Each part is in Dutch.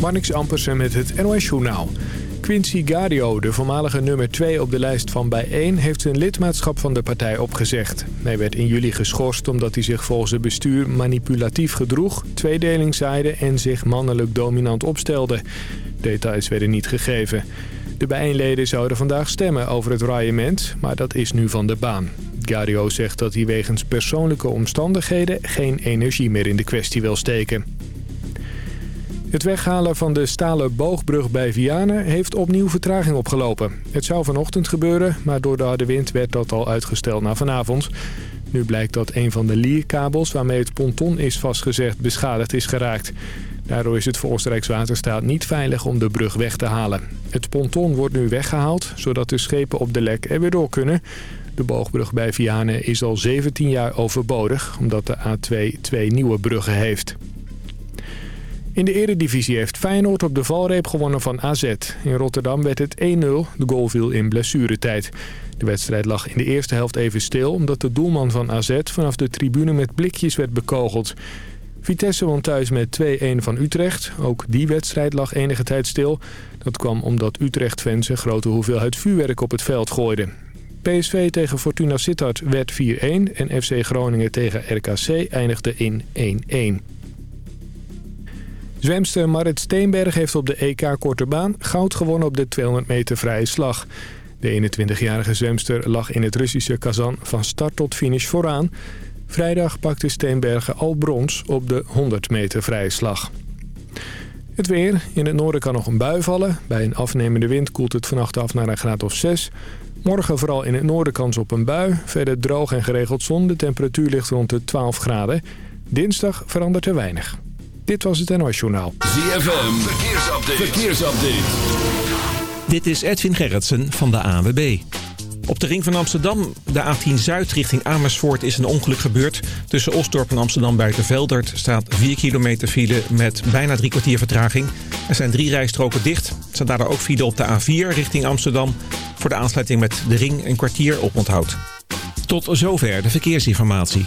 Marnix Ampersen met het NOS-journaal. Quincy Gario, de voormalige nummer 2 op de lijst van Bijeen... heeft zijn lidmaatschap van de partij opgezegd. Hij werd in juli geschorst omdat hij zich volgens het bestuur manipulatief gedroeg... tweedeling zaaide en zich mannelijk dominant opstelde. Details werden niet gegeven. De bijeenleden zouden vandaag stemmen over het raillement, maar dat is nu van de baan. Gario zegt dat hij wegens persoonlijke omstandigheden geen energie meer in de kwestie wil steken. Het weghalen van de stalen boogbrug bij Vianen heeft opnieuw vertraging opgelopen. Het zou vanochtend gebeuren, maar door de harde wind werd dat al uitgesteld naar vanavond. Nu blijkt dat een van de lierkabels waarmee het ponton is vastgezegd beschadigd is geraakt. Daardoor is het voor Oostenrijkswaterstaat niet veilig om de brug weg te halen. Het ponton wordt nu weggehaald, zodat de schepen op de lek er weer door kunnen. De boogbrug bij Vianen is al 17 jaar overbodig, omdat de A2 twee nieuwe bruggen heeft. In de eredivisie heeft Feyenoord op de valreep gewonnen van AZ. In Rotterdam werd het 1-0. De goal viel in blessuretijd. De wedstrijd lag in de eerste helft even stil... omdat de doelman van AZ vanaf de tribune met blikjes werd bekogeld. Vitesse won thuis met 2-1 van Utrecht. Ook die wedstrijd lag enige tijd stil. Dat kwam omdat Utrecht-fans een grote hoeveelheid vuurwerk op het veld gooiden. PSV tegen Fortuna Sittard werd 4-1 en FC Groningen tegen RKC eindigde in 1-1. Zwemster Marit Steenberg heeft op de EK Korte Baan goud gewonnen op de 200 meter vrije slag. De 21-jarige zwemster lag in het Russische Kazan van start tot finish vooraan. Vrijdag pakte Steenbergen al brons op de 100 meter vrije slag. Het weer. In het noorden kan nog een bui vallen. Bij een afnemende wind koelt het vannacht af naar een graad of 6. Morgen vooral in het noorden kans op een bui. Verder droog en geregeld zon. De temperatuur ligt rond de 12 graden. Dinsdag verandert er weinig. Dit was het NOS Journaal. ZFM, verkeersupdate. verkeersupdate. Dit is Edwin Gerritsen van de ANWB. Op de ring van Amsterdam, de A10 Zuid richting Amersfoort, is een ongeluk gebeurd. Tussen Osdorp en Amsterdam Buitenveldert staat 4 kilometer file met bijna drie kwartier vertraging. Er zijn drie rijstroken dicht. Er staat daardoor ook file op de A4 richting Amsterdam. Voor de aansluiting met de ring een kwartier op onthoud. Tot zover de verkeersinformatie.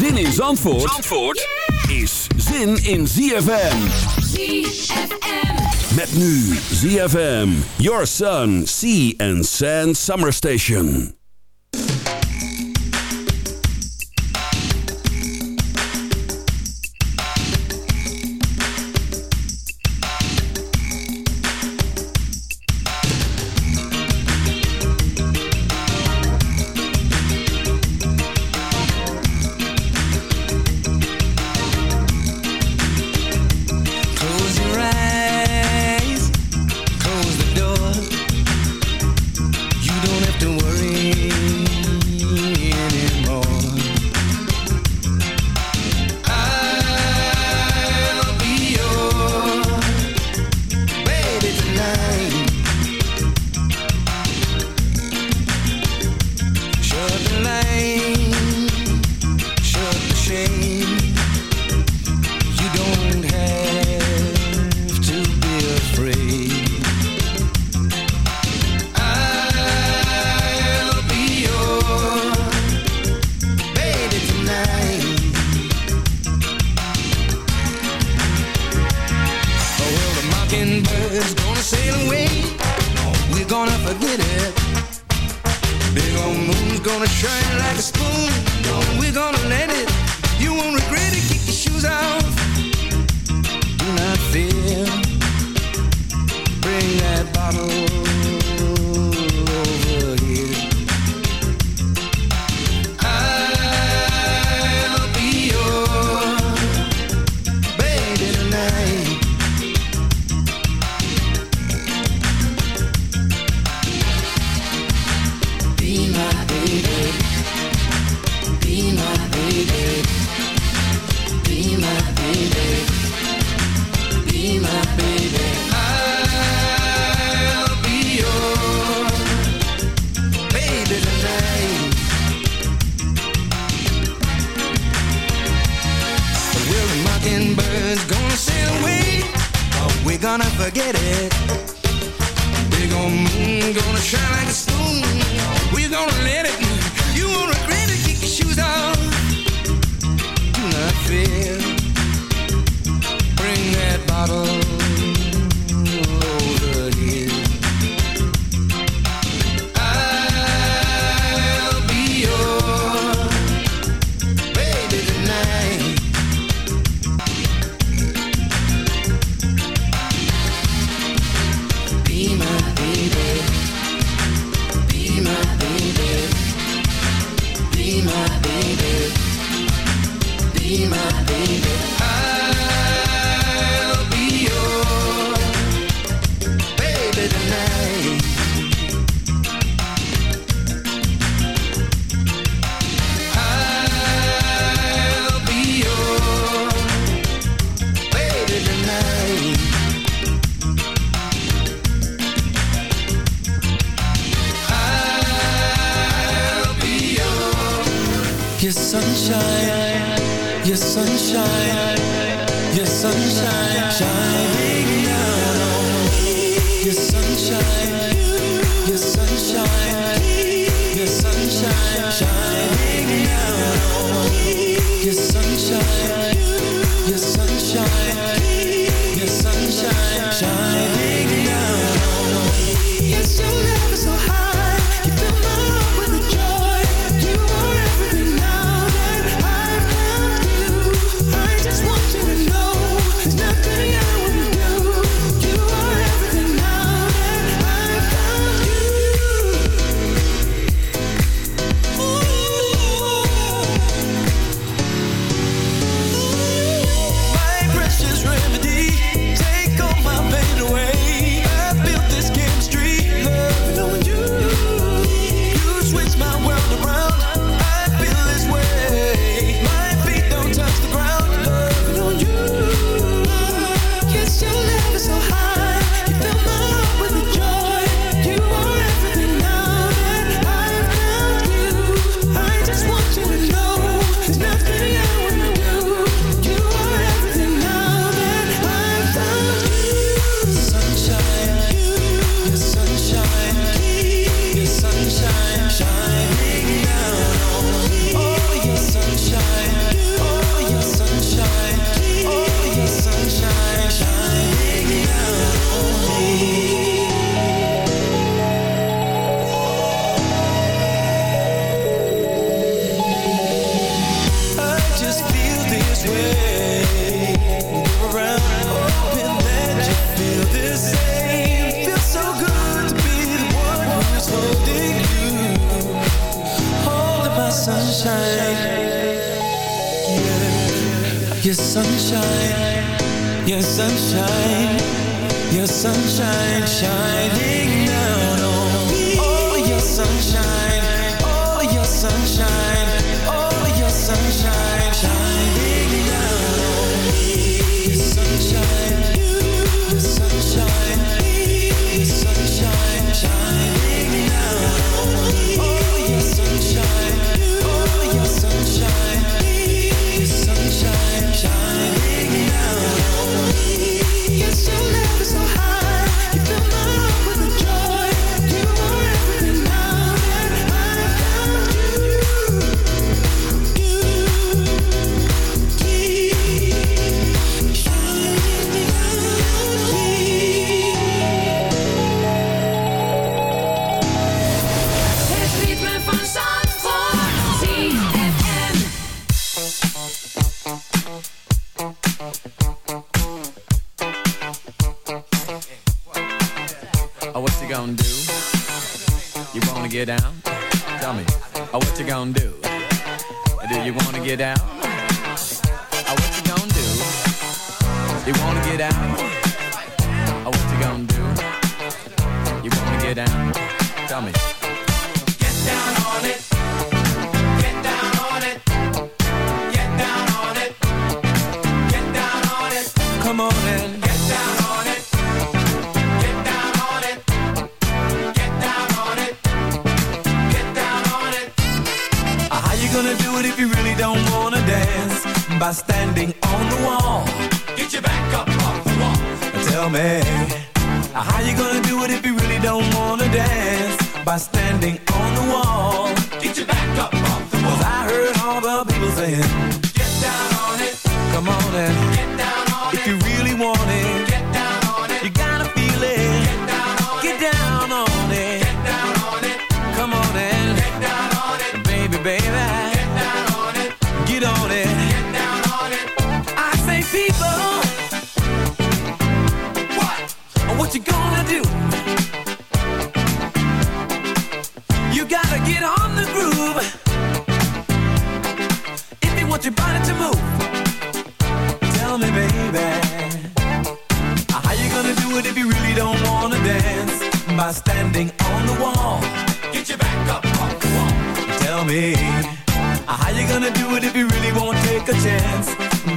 Zin in Zandvoort, Zandvoort is zin in ZFM. ZFM. Met nu ZFM, Your Sun, Sea and Sand Summer Station. Forget it.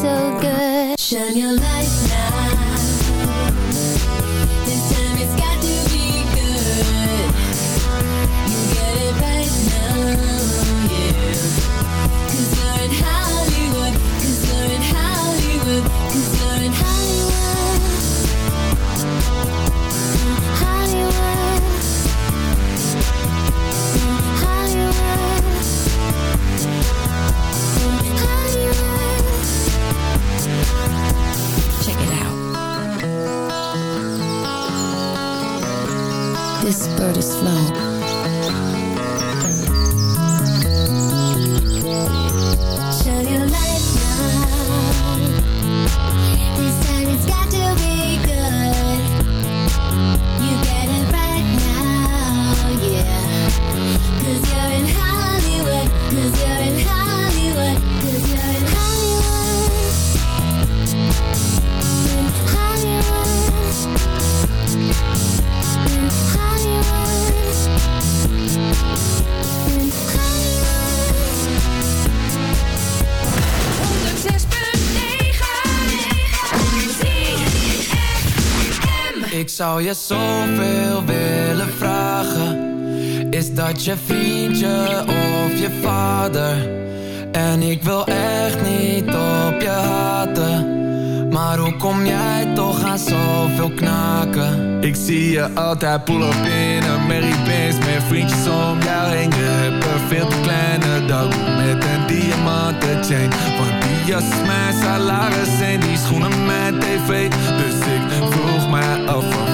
So good? Shine your light zou je zoveel willen vragen. Is dat je vriendje of je vader? En ik wil echt niet op je haten. Maar hoe kom jij toch aan zoveel knaken? Ik zie je altijd pull up in een Mary Met vriendjes om jou heen. Je hebt een veel te kleine dag Met een diamanten chain Want die jas is mijn salaris En die schoenen mijn tv. Dus ik vroeg mij af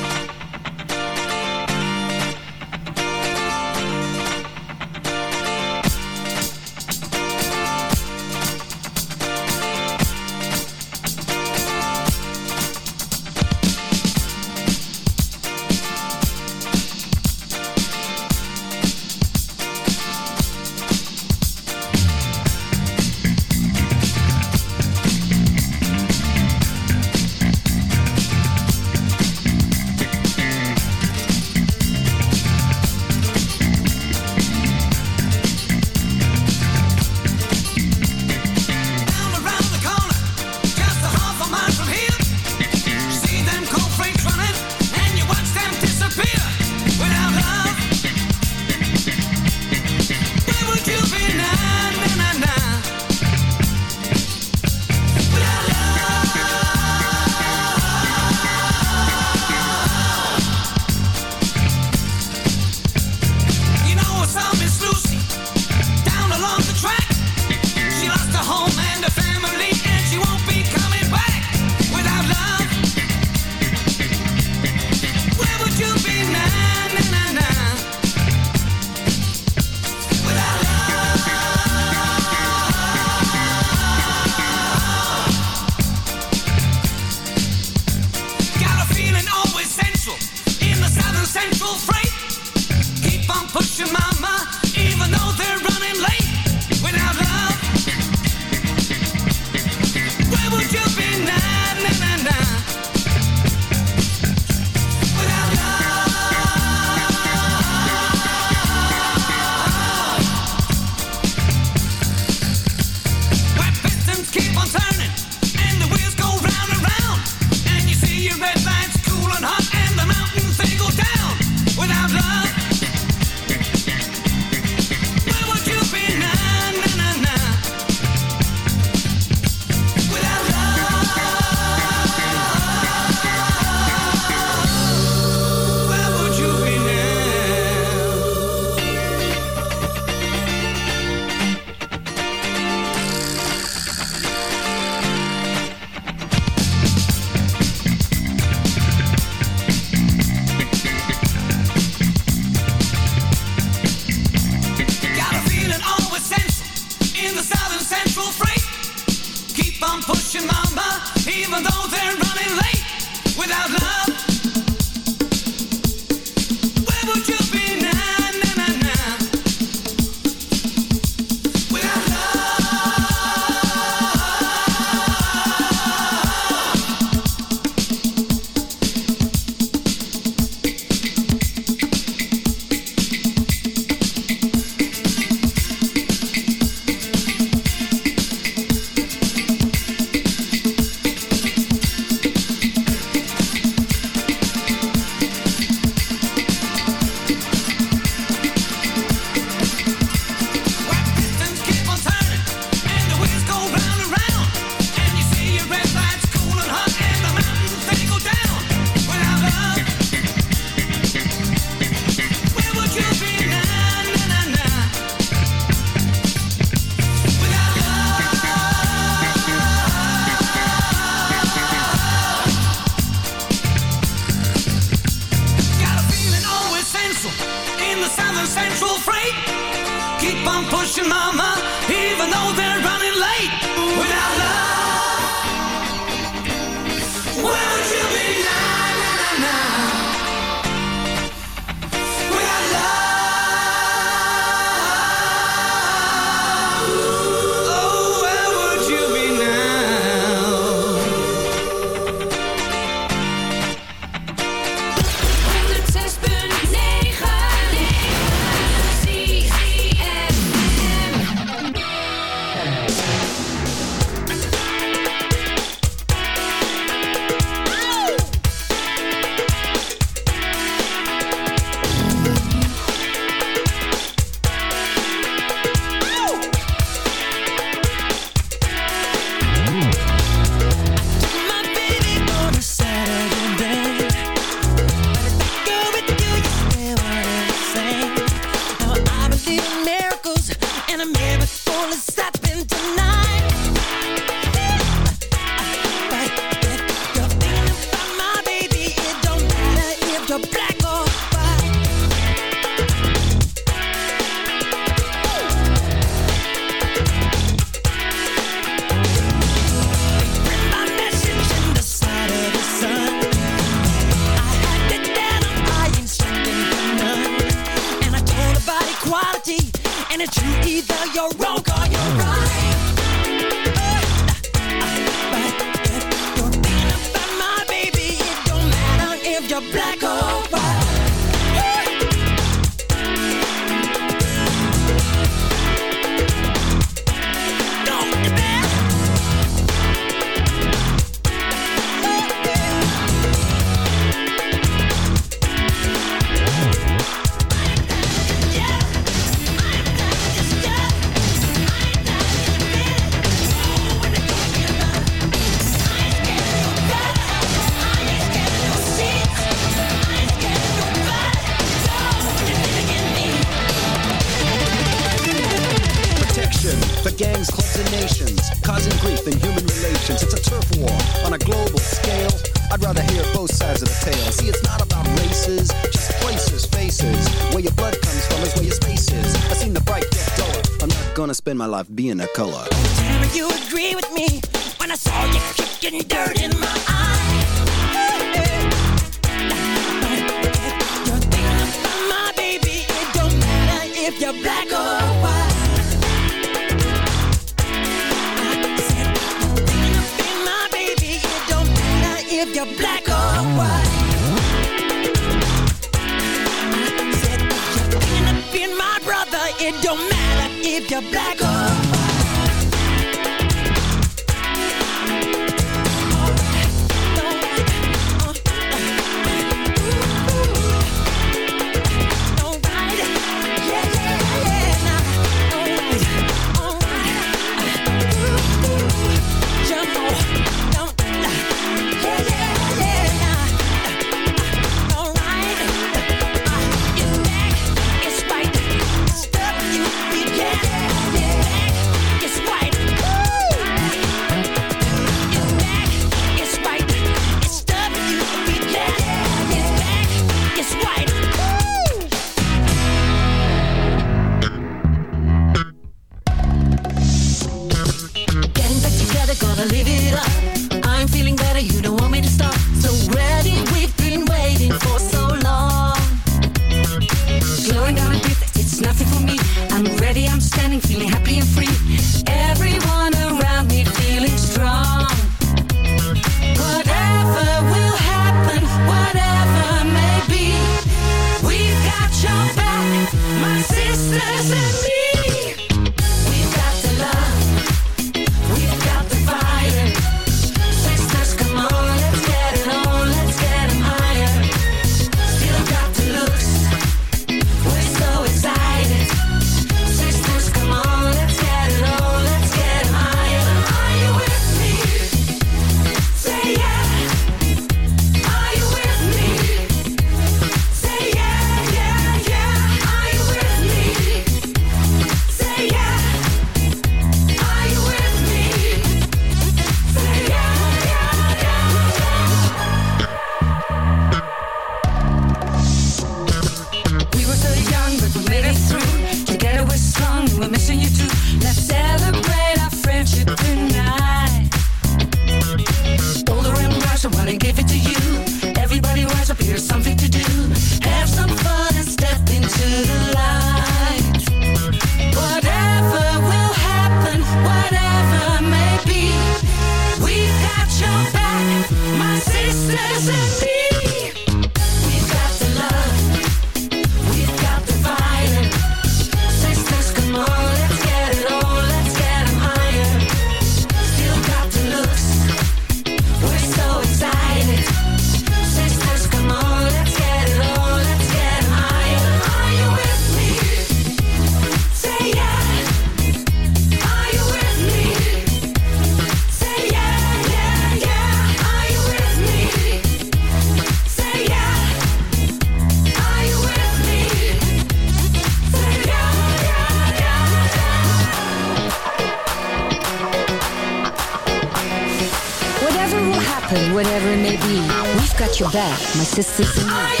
Back, my sisters and me.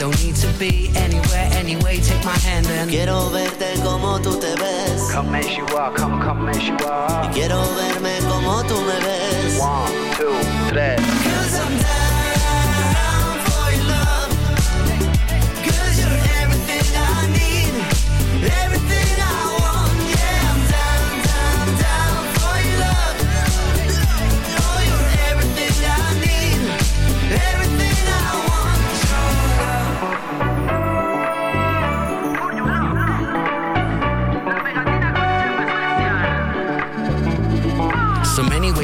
don't need to be anywhere anyway. Take my hand and quiero verte como tú te ves. Come as you are, come come as you are. Y quiero verme como tú me ves. One, two, three.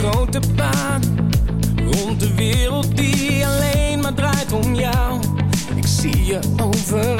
grote baan, rond de wereld die alleen maar draait om jou. Ik zie je overal,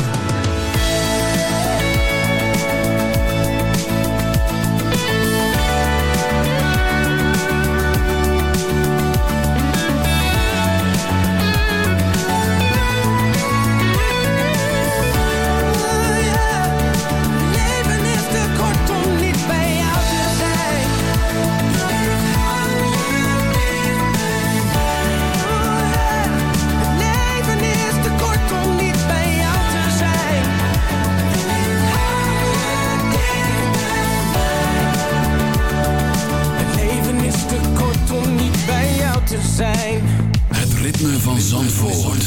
Zijn. Het ritme van Zandvoort.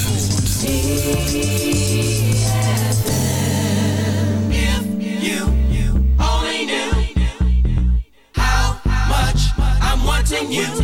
You